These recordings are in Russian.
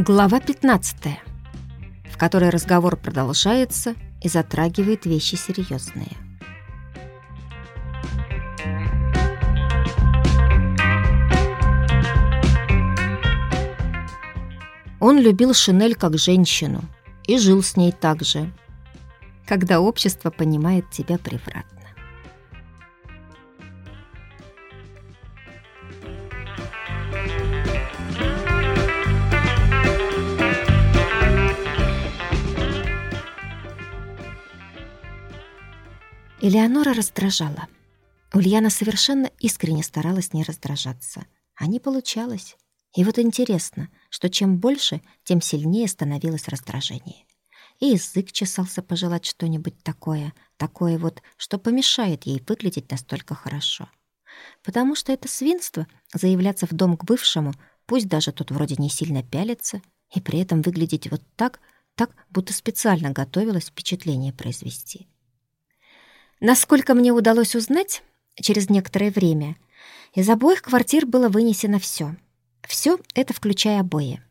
Глава 15, в которой разговор продолжается и затрагивает вещи серьезные. Он любил Шинель как женщину и жил с ней так же, когда общество понимает тебя превратно. Элеонора раздражала. Ульяна совершенно искренне старалась не раздражаться. А не получалось. И вот интересно, что чем больше, тем сильнее становилось раздражение. И язык чесался пожелать что-нибудь такое, такое вот, что помешает ей выглядеть настолько хорошо. Потому что это свинство — заявляться в дом к бывшему, пусть даже тот вроде не сильно пялится, и при этом выглядеть вот так, так, будто специально готовилась впечатление произвести. Насколько мне удалось узнать, через некоторое время из обоих квартир было вынесено все. Все это включая обои.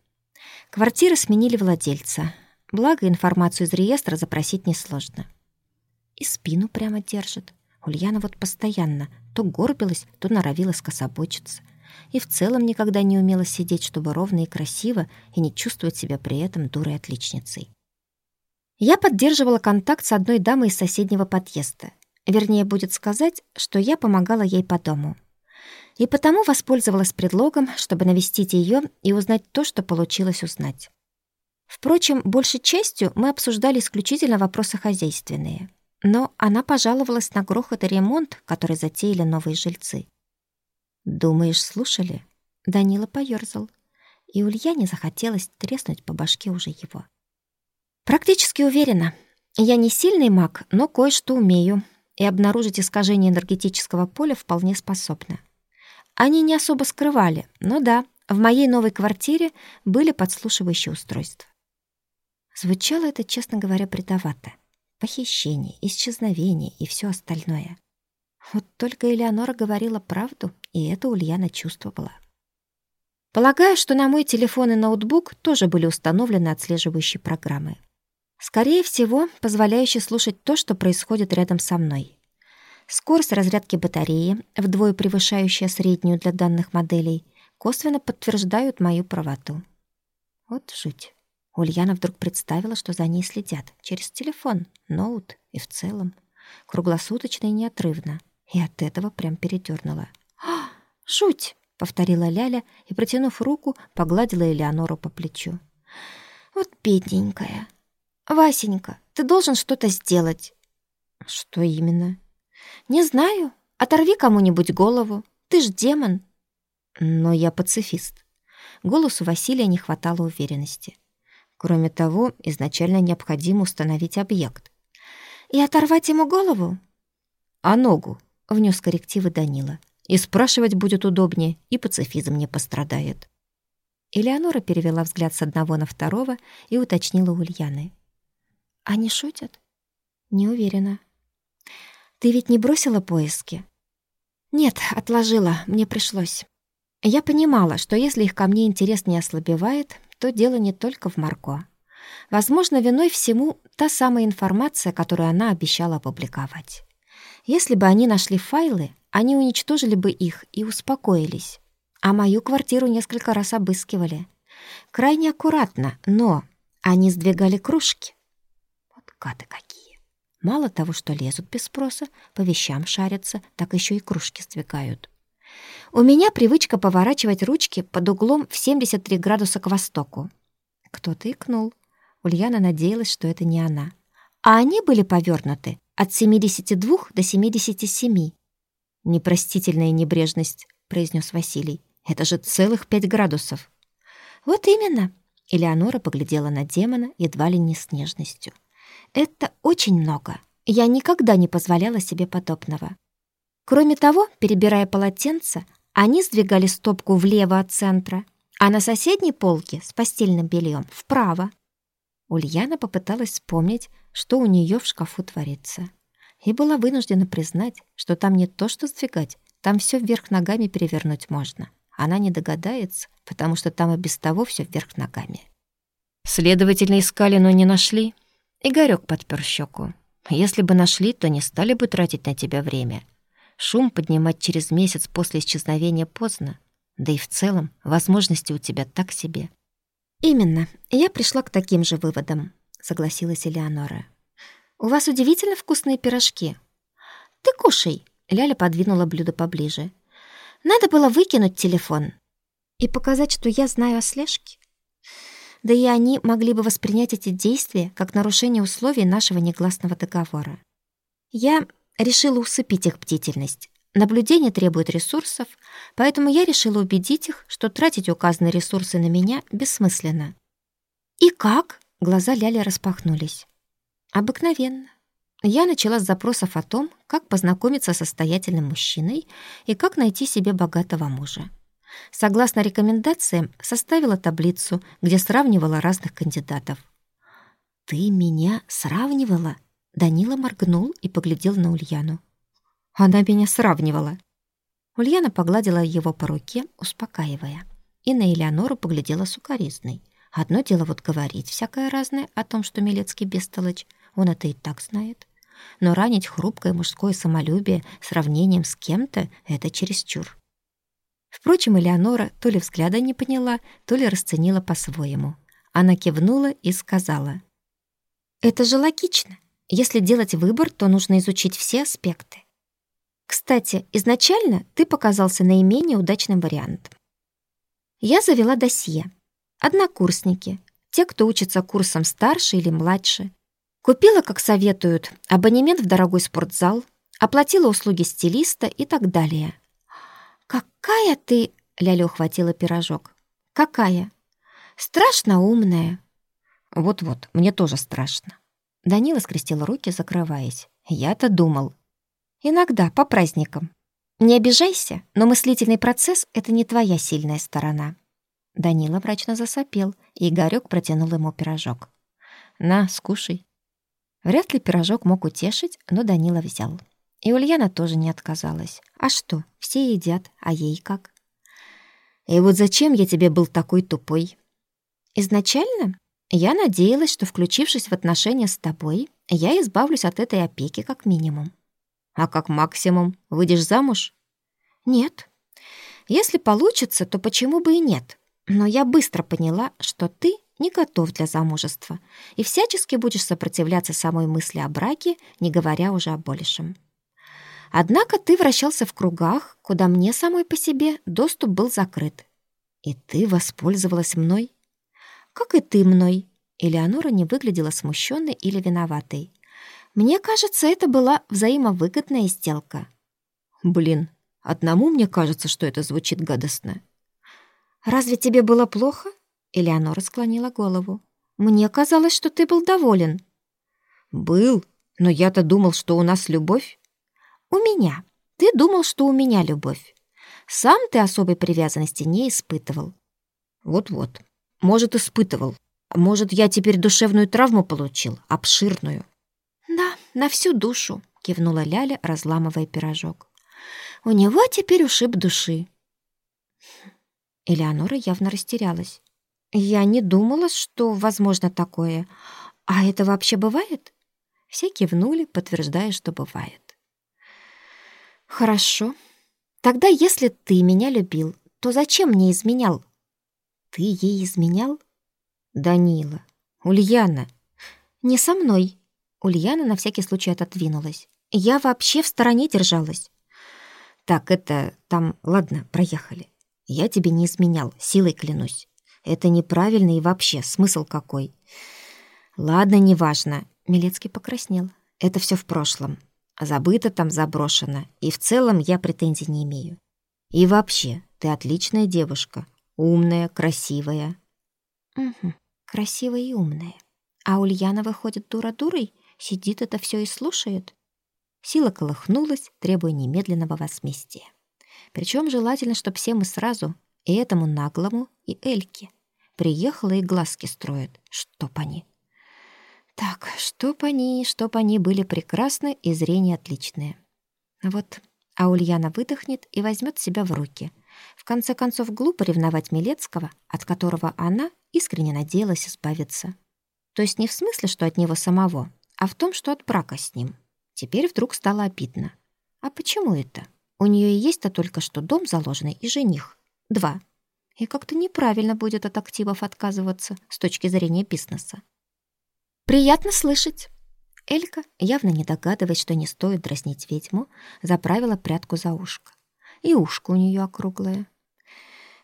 Квартиры сменили владельца. Благо, информацию из реестра запросить несложно. И спину прямо держит. Ульяна вот постоянно то горбилась, то норовила скособочиться. И в целом никогда не умела сидеть, чтобы ровно и красиво, и не чувствовать себя при этом дурой-отличницей. Я поддерживала контакт с одной дамой из соседнего подъезда. Вернее, будет сказать, что я помогала ей по дому. И потому воспользовалась предлогом, чтобы навестить ее и узнать то, что получилось узнать. Впрочем, большей частью мы обсуждали исключительно вопросы хозяйственные. Но она пожаловалась на грохот и ремонт, который затеяли новые жильцы. «Думаешь, слушали?» Данила поёрзал, и Ульяне захотелось треснуть по башке уже его. «Практически уверена. Я не сильный маг, но кое-что умею, и обнаружить искажение энергетического поля вполне способна. Они не особо скрывали, но да, в моей новой квартире были подслушивающие устройства. Звучало это, честно говоря, предавато. Похищение, исчезновение и все остальное. Вот только Элеонора говорила правду, и это Ульяна чувствовала. Полагаю, что на мой телефон и ноутбук тоже были установлены отслеживающие программы. Скорее всего, позволяющий слушать то, что происходит рядом со мной. Скорость разрядки батареи, вдвое превышающая среднюю для данных моделей, косвенно подтверждают мою правоту. Вот жуть. Ульяна вдруг представила, что за ней следят через телефон, ноут и в целом. Круглосуточно и неотрывно. И от этого прям передёрнула. «А, жуть!» — повторила Ляля и, протянув руку, погладила Элеонору по плечу. «Вот бедненькая!» «Васенька, ты должен что-то сделать». «Что именно?» «Не знаю. Оторви кому-нибудь голову. Ты ж демон». «Но я пацифист». Голосу Василия не хватало уверенности. Кроме того, изначально необходимо установить объект. «И оторвать ему голову?» «А ногу?» — внес коррективы Данила. «И спрашивать будет удобнее, и пацифизм не пострадает». Элеонора перевела взгляд с одного на второго и уточнила Ульяны. Они шутят? Не уверена. Ты ведь не бросила поиски? Нет, отложила, мне пришлось. Я понимала, что если их ко мне интерес не ослабевает, то дело не только в Марко. Возможно, виной всему та самая информация, которую она обещала опубликовать. Если бы они нашли файлы, они уничтожили бы их и успокоились. А мою квартиру несколько раз обыскивали. Крайне аккуратно, но они сдвигали кружки. Гады какие! Мало того, что лезут без спроса, по вещам шарятся, так еще и кружки сдвигают. У меня привычка поворачивать ручки под углом в 73 градуса к востоку. Кто-то икнул. Ульяна надеялась, что это не она. А они были повернуты от 72 до 77. «Непростительная небрежность», — произнес Василий. «Это же целых пять градусов». «Вот именно», — Элеонора поглядела на демона едва ли не с нежностью. Это очень много. Я никогда не позволяла себе подобного. Кроме того, перебирая полотенце, они сдвигали стопку влево от центра, а на соседней полке с постельным бельем вправо. Ульяна попыталась вспомнить, что у нее в шкафу творится. И была вынуждена признать, что там не то что сдвигать, там все вверх ногами перевернуть можно. Она не догадается, потому что там и без того все вверх ногами. Следовательно, искали, но не нашли. Игорёк подпер щеку. Если бы нашли, то не стали бы тратить на тебя время. Шум поднимать через месяц после исчезновения поздно. Да и в целом возможности у тебя так себе. Именно. Я пришла к таким же выводам, согласилась Элеонора. У вас удивительно вкусные пирожки. Ты кушай. Ляля подвинула блюдо поближе. Надо было выкинуть телефон и показать, что я знаю о слежке. Да и они могли бы воспринять эти действия как нарушение условий нашего негласного договора. Я решила усыпить их бдительность. Наблюдение требует ресурсов, поэтому я решила убедить их, что тратить указанные ресурсы на меня бессмысленно. «И как?» — глаза Ляли распахнулись. «Обыкновенно. Я начала с запросов о том, как познакомиться с состоятельным мужчиной и как найти себе богатого мужа. Согласно рекомендациям, составила таблицу, где сравнивала разных кандидатов. «Ты меня сравнивала?» Данила моргнул и поглядел на Ульяну. «Она меня сравнивала». Ульяна погладила его по руке, успокаивая. И на Элеонору поглядела сукоризной. Одно дело вот говорить всякое разное о том, что Милецкий бестолочь, он это и так знает. Но ранить хрупкое мужское самолюбие сравнением с кем-то — это чересчур. Впрочем, Элеонора то ли взгляда не поняла, то ли расценила по-своему. Она кивнула и сказала. «Это же логично. Если делать выбор, то нужно изучить все аспекты. Кстати, изначально ты показался наименее удачным вариантом. Я завела досье. Однокурсники, те, кто учится курсом старше или младше. Купила, как советуют, абонемент в дорогой спортзал, оплатила услуги стилиста и так далее. «Какая ты...» — Ляля ухватила пирожок. «Какая?» «Страшно умная». «Вот-вот, мне тоже страшно». Данила скрестил руки, закрываясь. «Я-то думал». «Иногда, по праздникам. Не обижайся, но мыслительный процесс — это не твоя сильная сторона». Данила мрачно засопел, и Игорёк протянул ему пирожок. «На, скушай». Вряд ли пирожок мог утешить, но Данила взял. И Ульяна тоже не отказалась. А что, все едят, а ей как? И вот зачем я тебе был такой тупой? Изначально я надеялась, что, включившись в отношения с тобой, я избавлюсь от этой опеки как минимум. А как максимум выйдешь замуж? Нет. Если получится, то почему бы и нет? Но я быстро поняла, что ты не готов для замужества и всячески будешь сопротивляться самой мысли о браке, не говоря уже о большем. Однако ты вращался в кругах, куда мне самой по себе доступ был закрыт. И ты воспользовалась мной? Как и ты мной. Элеонора не выглядела смущенной или виноватой. Мне кажется, это была взаимовыгодная сделка. Блин, одному мне кажется, что это звучит гадостно. Разве тебе было плохо? Элеонора склонила голову. Мне казалось, что ты был доволен. Был, но я-то думал, что у нас любовь. У меня. Ты думал, что у меня любовь. Сам ты особой привязанности не испытывал. Вот-вот. Может, испытывал. Может, я теперь душевную травму получил, обширную. Да, на всю душу, кивнула Ляля, разламывая пирожок. У него теперь ушиб души. Элеонора явно растерялась. Я не думала, что возможно такое. А это вообще бывает? Все кивнули, подтверждая, что бывает. Хорошо. Тогда если ты меня любил, то зачем мне изменял? Ты ей изменял? Данила. Ульяна. Не со мной. Ульяна на всякий случай отодвинулась. Я вообще в стороне держалась. Так, это там... Ладно, проехали. Я тебе не изменял, силой клянусь. Это неправильно и вообще, смысл какой? Ладно, неважно. Милецкий покраснел. Это все в прошлом. Забыто там, заброшено, и в целом я претензий не имею. И вообще, ты отличная девушка, умная, красивая. Угу, красивая и умная. А Ульяна выходит дура-дурой, сидит это все и слушает. Сила колыхнулась, требуя немедленного возмездия. Причем желательно, чтобы все мы сразу, и этому наглому, и Эльке. Приехала и глазки строят, чтоб они. Так, чтоб они, чтоб они были прекрасны и зрение отличное. Вот, а Ульяна выдохнет и возьмет себя в руки. В конце концов, глупо ревновать Милецкого, от которого она искренне надеялась избавиться. То есть не в смысле, что от него самого, а в том, что от брака с ним. Теперь вдруг стало обидно. А почему это? У нее и есть-то только что дом заложенный и жених. Два. И как-то неправильно будет от активов отказываться с точки зрения бизнеса. «Приятно слышать». Элька, явно не догадываясь, что не стоит дразнить ведьму, заправила прядку за ушко. И ушко у нее округлое.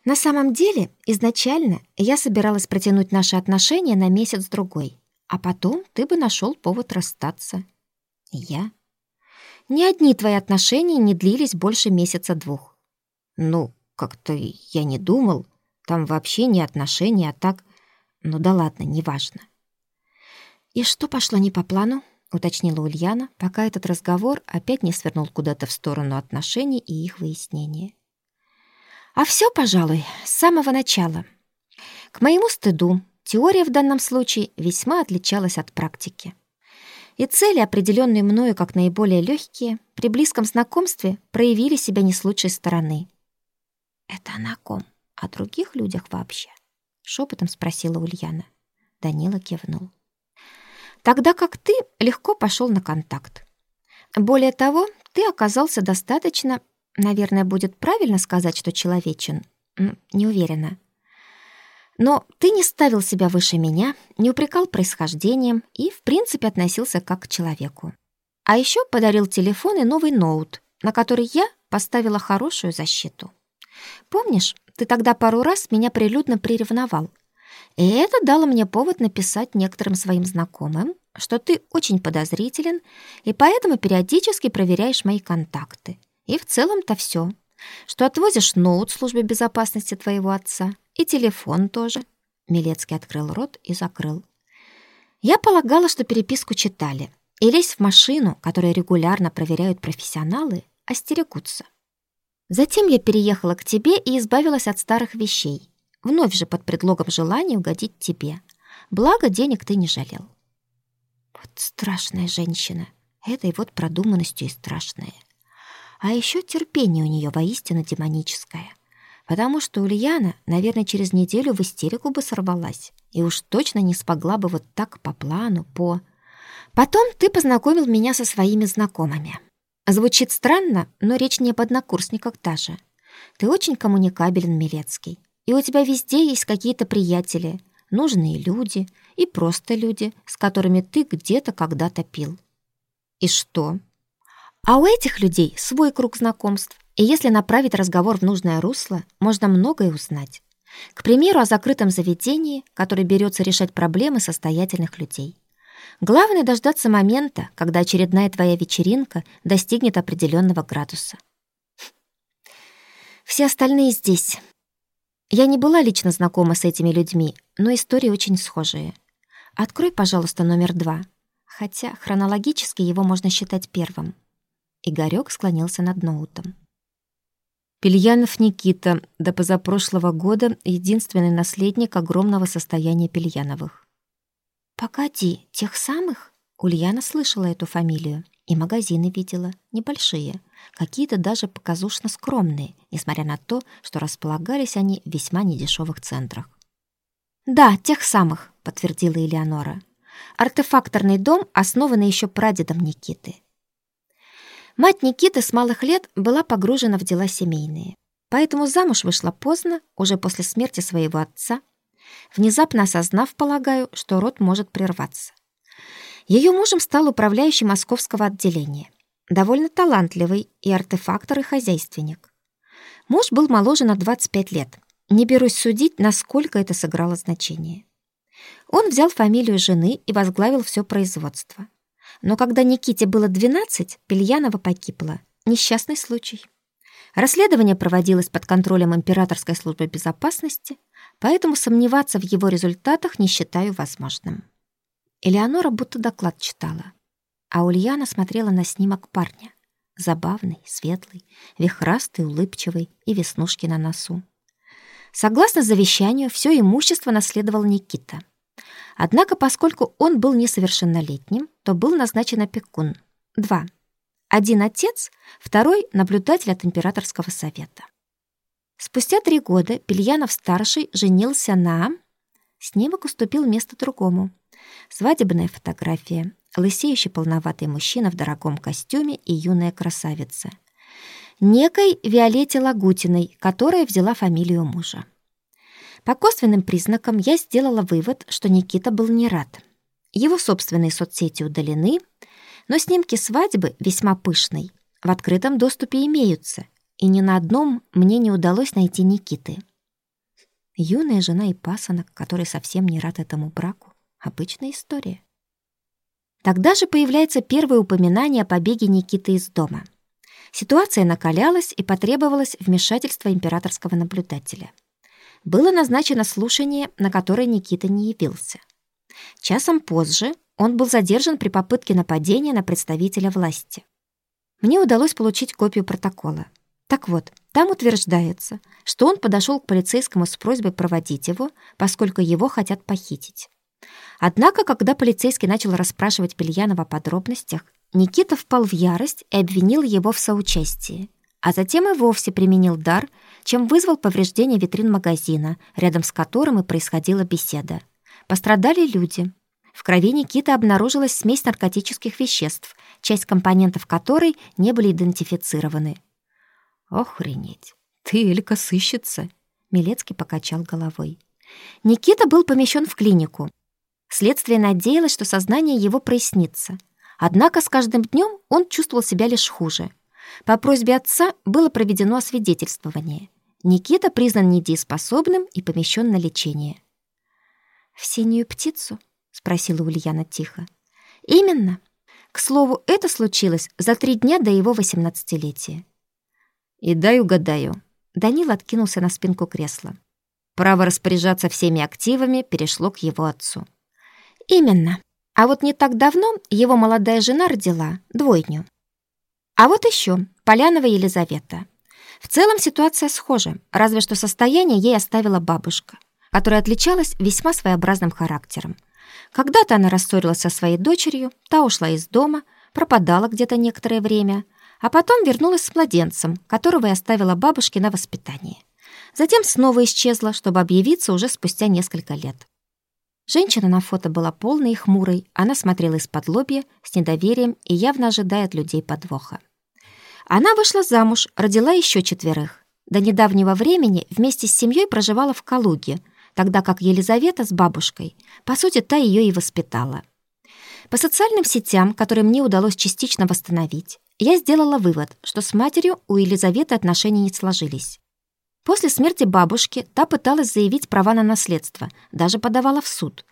На самом деле, изначально я собиралась протянуть наши отношения на месяц-другой, а потом ты бы нашел повод расстаться. Я? Ни одни твои отношения не длились больше месяца-двух. Ну, как-то я не думал. Там вообще не отношения, а так... Ну да ладно, неважно. «И что пошло не по плану?» — уточнила Ульяна, пока этот разговор опять не свернул куда-то в сторону отношений и их выяснения. «А все, пожалуй, с самого начала. К моему стыду, теория в данном случае весьма отличалась от практики. И цели, определенные мною как наиболее легкие, при близком знакомстве проявили себя не с лучшей стороны. «Это она ком? О других людях вообще?» — шепотом спросила Ульяна. Данила кивнул тогда как ты легко пошел на контакт. Более того, ты оказался достаточно, наверное, будет правильно сказать, что человечен, не уверена. Но ты не ставил себя выше меня, не упрекал происхождением и, в принципе, относился как к человеку. А еще подарил телефон и новый ноут, на который я поставила хорошую защиту. Помнишь, ты тогда пару раз меня прилюдно приревновал — и это дало мне повод написать некоторым своим знакомым, что ты очень подозрителен и поэтому периодически проверяешь мои контакты. И в целом-то все. Что отвозишь ноут службе безопасности твоего отца и телефон тоже. Милецкий открыл рот и закрыл. Я полагала, что переписку читали. И лезть в машину, которую регулярно проверяют профессионалы, остерегутся. Затем я переехала к тебе и избавилась от старых вещей вновь же под предлогом желания угодить тебе. Благо, денег ты не жалел. Вот страшная женщина. Этой вот продуманностью и страшная. А еще терпение у нее воистину демоническое. Потому что Ульяна, наверное, через неделю в истерику бы сорвалась. И уж точно не смогла бы вот так по плану, по... Потом ты познакомил меня со своими знакомыми. Звучит странно, но речь не об однокурсниках даже. Ты очень коммуникабелен, Милецкий. И у тебя везде есть какие-то приятели, нужные люди и просто люди, с которыми ты где-то когда-то пил. И что? А у этих людей свой круг знакомств, и если направить разговор в нужное русло, можно многое узнать. К примеру, о закрытом заведении, которое берется решать проблемы состоятельных людей. Главное дождаться момента, когда очередная твоя вечеринка достигнет определенного градуса. Все остальные здесь, я не была лично знакома с этими людьми, но истории очень схожие. Открой, пожалуйста, номер два. Хотя хронологически его можно считать первым. Игорёк склонился над ноутом. Пельянов Никита, до позапрошлого года единственный наследник огромного состояния Пельяновых. «Погоди, тех самых?» Ульяна слышала эту фамилию и магазины видела, небольшие, какие-то даже показушно скромные, несмотря на то, что располагались они в весьма недешевых центрах. «Да, тех самых», — подтвердила Элеонора. «Артефакторный дом, основанный еще прадедом Никиты». Мать Никиты с малых лет была погружена в дела семейные, поэтому замуж вышла поздно, уже после смерти своего отца, внезапно осознав, полагаю, что род может прерваться. Ее мужем стал управляющий московского отделения довольно талантливый и артефактор, и хозяйственник. Муж был моложе на 25 лет. Не берусь судить, насколько это сыграло значение. Он взял фамилию жены и возглавил все производство. Но когда Никите было 12, Пельянова погибла. Несчастный случай. Расследование проводилось под контролем Императорской службы безопасности, поэтому сомневаться в его результатах не считаю возможным. Элеонора будто доклад читала а Ульяна смотрела на снимок парня. Забавный, светлый, вихрастый, улыбчивый и веснушки на носу. Согласно завещанию, все имущество наследовал Никита. Однако, поскольку он был несовершеннолетним, то был назначен опекун. Два. Один отец, второй — наблюдатель от императорского совета. Спустя три года Пельянов-старший женился на Снимок уступил место другому. Свадебная фотография. Лысеющий полноватый мужчина в дорогом костюме и юная красавица. Некой Виолетте Лагутиной, которая взяла фамилию мужа. По косвенным признакам я сделала вывод, что Никита был не рад. Его собственные соцсети удалены, но снимки свадьбы весьма пышной, в открытом доступе имеются, и ни на одном мне не удалось найти Никиты. Юная жена и пасынок, который совсем не рад этому браку. Обычная история. Тогда же появляется первое упоминание о побеге Никиты из дома. Ситуация накалялась и потребовалось вмешательство императорского наблюдателя. Было назначено слушание, на которое Никита не явился. Часом позже он был задержан при попытке нападения на представителя власти. Мне удалось получить копию протокола. Так вот, там утверждается, что он подошел к полицейскому с просьбой проводить его, поскольку его хотят похитить. Однако, когда полицейский начал расспрашивать Бельянова о подробностях, Никита впал в ярость и обвинил его в соучастии, а затем и вовсе применил дар, чем вызвал повреждение витрин магазина, рядом с которым и происходила беседа. Пострадали люди. В крови Никиты обнаружилась смесь наркотических веществ, часть компонентов которой не были идентифицированы. «Охренеть! Ты, Элька, сыщется!» Милецкий покачал головой. Никита был помещен в клинику. Следствие надеялось, что сознание его прояснится. Однако с каждым днем он чувствовал себя лишь хуже. По просьбе отца было проведено освидетельствование. Никита признан недееспособным и помещен на лечение. «В синюю птицу?» — спросила Ульяна тихо. «Именно. К слову, это случилось за три дня до его восемнадцатилетия. И дай угадаю. Данил откинулся на спинку кресла. Право распоряжаться всеми активами перешло к его отцу. Именно. А вот не так давно его молодая жена родила двойню. А вот еще Полянова Елизавета. В целом ситуация схожа, разве что состояние ей оставила бабушка, которая отличалась весьма своеобразным характером. Когда-то она рассорилась со своей дочерью, та ушла из дома, пропадала где-то некоторое время, а потом вернулась с младенцем, которого я оставила бабушке на воспитание. Затем снова исчезла, чтобы объявиться уже спустя несколько лет. Женщина на фото была полной и хмурой, она смотрела из-под лобья, с недоверием и явно ожидая от людей подвоха. Она вышла замуж, родила еще четверых. До недавнего времени вместе с семьей проживала в Калуге, тогда как Елизавета с бабушкой, по сути, та ее и воспитала. По социальным сетям, которые мне удалось частично восстановить, я сделала вывод, что с матерью у Елизаветы отношения не сложились. После смерти бабушки та пыталась заявить права на наследство, даже подавала в суд.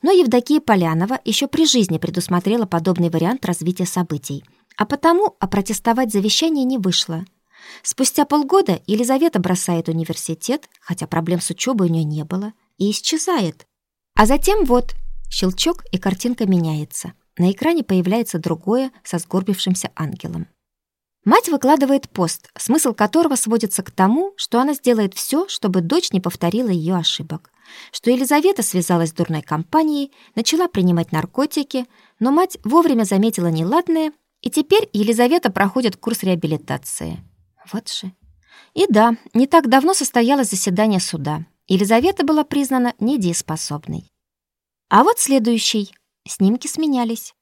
Но Евдокия Полянова еще при жизни предусмотрела подобный вариант развития событий, а потому опротестовать завещание не вышло. Спустя полгода Елизавета бросает университет, хотя проблем с учебой у нее не было, и исчезает. А затем вот, щелчок, и картинка меняется. На экране появляется другое со сгорбившимся ангелом. Мать выкладывает пост, смысл которого сводится к тому, что она сделает все, чтобы дочь не повторила ее ошибок. Что Елизавета связалась с дурной компанией, начала принимать наркотики, но мать вовремя заметила неладное, и теперь Елизавета проходит курс реабилитации. Вот же. И да, не так давно состоялось заседание суда. Елизавета была признана недееспособной. А вот следующий. Снимки сменялись.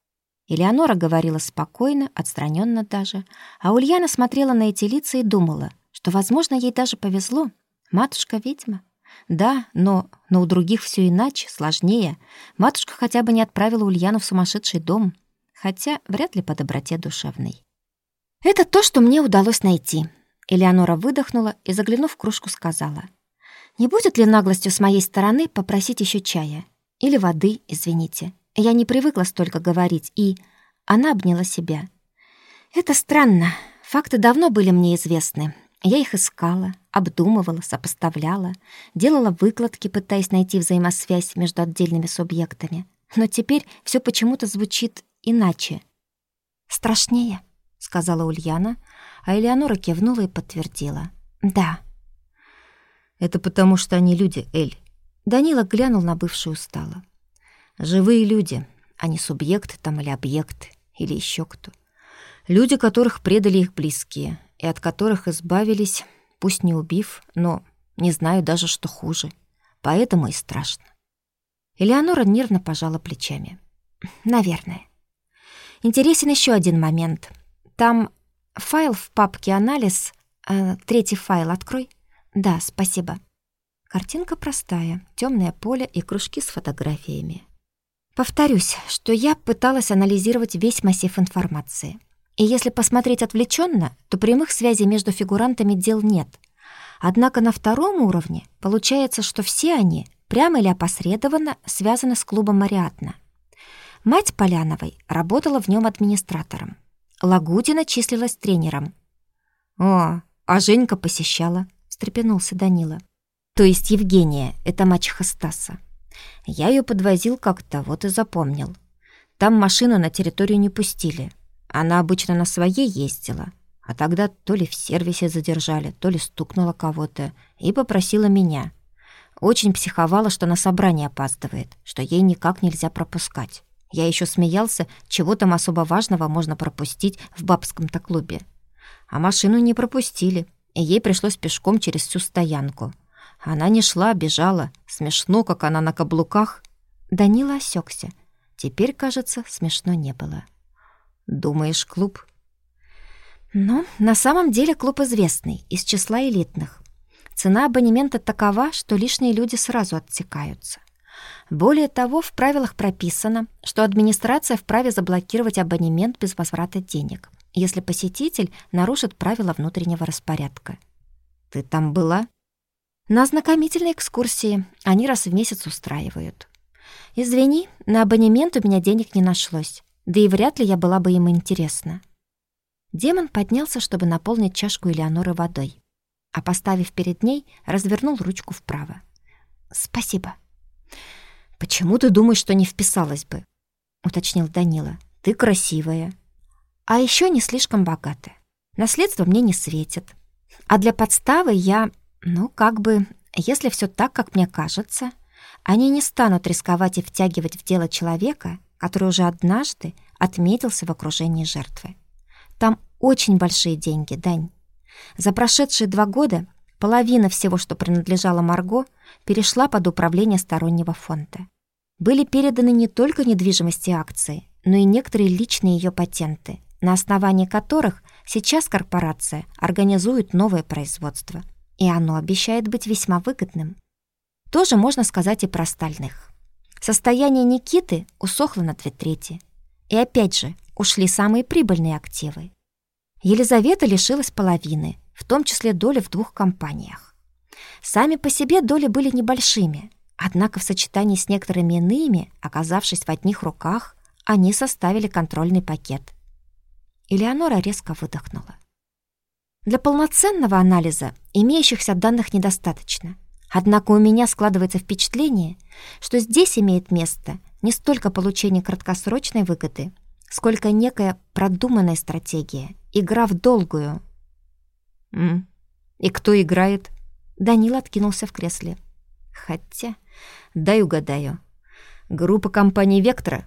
Элеонора говорила спокойно, отстраненно даже, а Ульяна смотрела на эти лица и думала, что, возможно, ей даже повезло. Матушка-ведьма. Да, но, но у других все иначе, сложнее. Матушка хотя бы не отправила Ульяну в сумасшедший дом, хотя вряд ли по доброте душевной. «Это то, что мне удалось найти», — Элеонора выдохнула и, заглянув в кружку, сказала. «Не будет ли наглостью с моей стороны попросить еще чая? Или воды, извините?» Я не привыкла столько говорить, и она обняла себя. Это странно. Факты давно были мне известны. Я их искала, обдумывала, сопоставляла, делала выкладки, пытаясь найти взаимосвязь между отдельными субъектами. Но теперь все почему-то звучит иначе. «Страшнее», — сказала Ульяна, а Элеонора кивнула и подтвердила. «Да». «Это потому, что они люди, Эль». Данила глянул на бывшую устало. Живые люди, а не субъекты там или объекты, или еще кто. Люди, которых предали их близкие, и от которых избавились, пусть не убив, но не знаю даже, что хуже. Поэтому и страшно. Элеонора нервно пожала плечами. Наверное. Интересен еще один момент. Там файл в папке «Анализ». Э, третий файл открой. Да, спасибо. Картинка простая, темное поле и кружки с фотографиями. Повторюсь, что я пыталась анализировать весь массив информации. И если посмотреть отвлеченно, то прямых связей между фигурантами дел нет. Однако на втором уровне получается, что все они, прямо или опосредованно, связаны с клубом Мариатна. Мать Поляновой работала в нем администратором. Лагудина числилась тренером. «О, а Женька посещала», — встрепенулся Данила. «То есть Евгения, это мачеха Стаса. Я ее подвозил как-то, вот и запомнил. Там машину на территорию не пустили. Она обычно на своей ездила. А тогда то ли в сервисе задержали, то ли стукнула кого-то и попросила меня. Очень психовала, что на собрание опаздывает, что ей никак нельзя пропускать. Я еще смеялся, чего там особо важного можно пропустить в бабском-то клубе. А машину не пропустили, и ей пришлось пешком через всю стоянку. Она не шла, бежала. Смешно, как она на каблуках. Данила осекся. Теперь, кажется, смешно не было. «Думаешь, клуб?» «Ну, на самом деле клуб известный, из числа элитных. Цена абонемента такова, что лишние люди сразу отсекаются. Более того, в правилах прописано, что администрация вправе заблокировать абонемент без возврата денег, если посетитель нарушит правила внутреннего распорядка. «Ты там была?» «На ознакомительной экскурсии. Они раз в месяц устраивают». «Извини, на абонемент у меня денег не нашлось, да и вряд ли я была бы им интересна». Демон поднялся, чтобы наполнить чашку Элеоноры водой, а, поставив перед ней, развернул ручку вправо. «Спасибо». «Почему ты думаешь, что не вписалась бы?» — уточнил Данила. «Ты красивая. А еще не слишком богатая. Наследство мне не светит. А для подставы я, ну, как бы, если все так, как мне кажется, они не станут рисковать и втягивать в дело человека, который уже однажды отметился в окружении жертвы. Там очень большие деньги, Дань. За прошедшие два года половина всего, что принадлежало Марго, перешла под управление стороннего фонда. Были переданы не только недвижимости и акции, но и некоторые личные ее патенты, на основании которых сейчас корпорация организует новое производство. И оно обещает быть весьма выгодным. Тоже можно сказать и про остальных. Состояние Никиты усохло на две трети. И опять же, ушли самые прибыльные активы. Елизавета лишилась половины, в том числе доли в двух компаниях. Сами по себе доли были небольшими, однако в сочетании с некоторыми иными, оказавшись в одних руках, они составили контрольный пакет. Элеонора резко выдохнула. Для полноценного анализа имеющихся данных недостаточно. Однако у меня складывается впечатление, что здесь имеет место не столько получение краткосрочной выгоды, сколько некая продуманная стратегия, игра в долгую. М? И кто играет? Данил откинулся в кресле. Хотя, дай угадаю. Группа компании «Вектора»